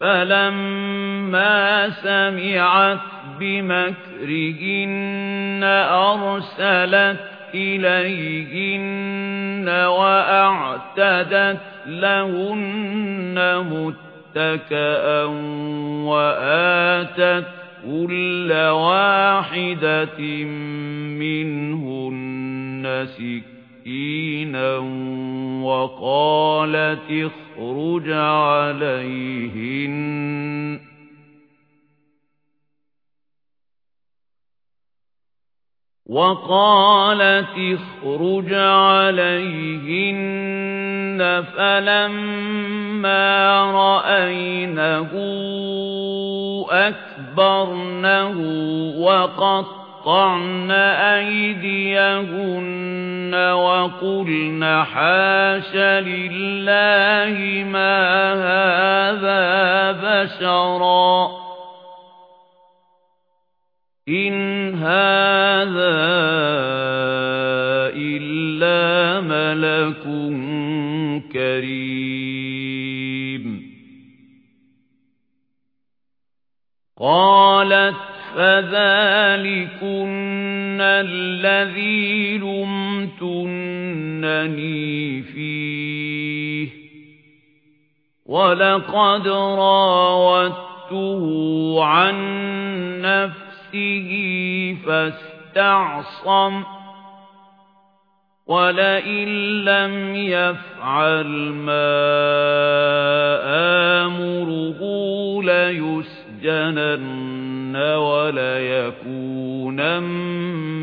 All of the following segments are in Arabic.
فَلَمَّا سَمِعَتْ بِمَكْرِهِنَّ أَرْسَلَتْ إِلَيْهِنَّ وَأَعْتَدَتْ لَهُنَّ مُتَّكَأً وَآتَتْ كُلَّ واحدة منهن سكينا وقالت اخرج عليهن وقالت اخرج عليهن فلما رأينه أكبرنه وقطعن أيديهن وقلن حاش لله ما هذا بشرا. إن هذا إلا ملك كريم. قالت فذلكن الذي لمتنني فيه. ولقد راودته عن نفسه فاستعصم. ولئن لم يفعل ما آمره ليسجنن وليكون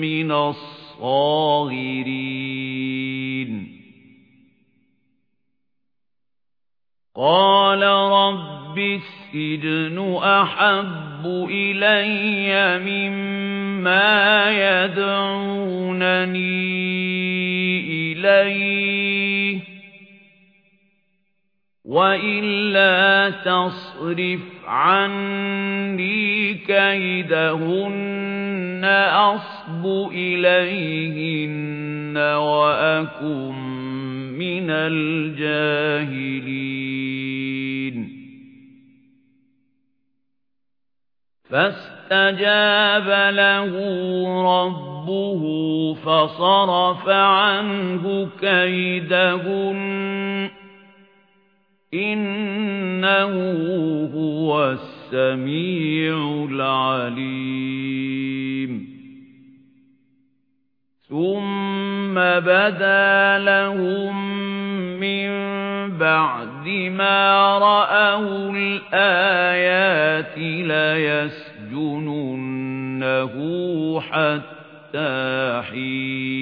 من الصاغرين. قال رب السجن أحب إلي مما يدعونني إليه. وإلا تصرف عني كيدهن أصب إليهن وأكن من الجاهلين فاستجاب له ربه فصرف عنه كيدهن إنه هو السميع العليم. ثم بدا لهم من بعد ما رأوا الآيات ليسجننه حتى حين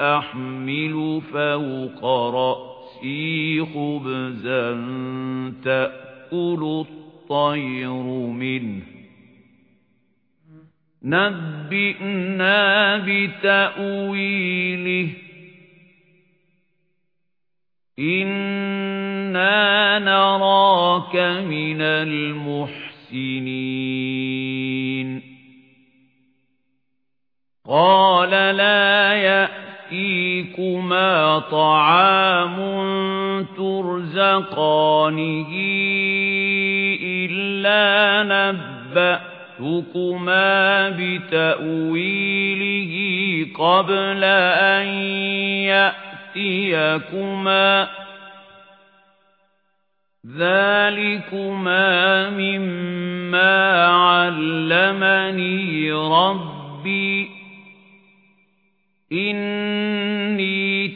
أحمل فوق رأسي خبزا تأكل الطير منه. نبئنا بتأويله. إنا نراك من المحسنين. قال لا يأتيكما طعام ترزقانه إلا نبأتكما بتأويله قبل أن يأتيكما ذلكما مما علمني ربي إني